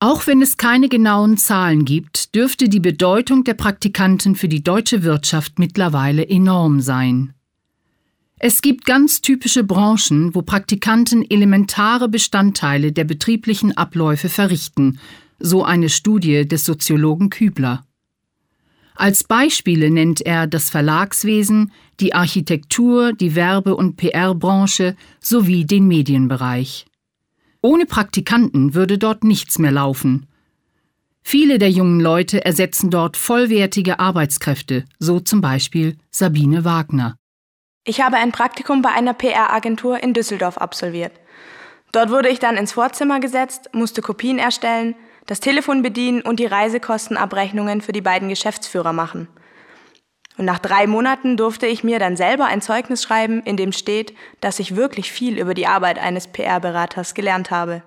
Auch wenn es keine genauen Zahlen gibt, dürfte die Bedeutung der Praktikanten für die deutsche Wirtschaft mittlerweile enorm sein. Es gibt ganz typische Branchen, wo Praktikanten elementare Bestandteile der betrieblichen Abläufe verrichten, so eine Studie des Soziologen Kübler. Als Beispiele nennt er das Verlagswesen, die Architektur, die Werbe- und PR-Branche sowie den Medienbereich. Ohne Praktikanten würde dort nichts mehr laufen. Viele der jungen Leute ersetzen dort vollwertige Arbeitskräfte, so zum Beispiel Sabine Wagner. Ich habe ein Praktikum bei einer PR-Agentur in Düsseldorf absolviert. Dort wurde ich dann ins Vorzimmer gesetzt, musste Kopien erstellen, das Telefon bedienen und die Reisekostenabrechnungen für die beiden Geschäftsführer machen. Und nach drei Monaten durfte ich mir dann selber ein Zeugnis schreiben, in dem steht, dass ich wirklich viel über die Arbeit eines PR-Beraters gelernt habe.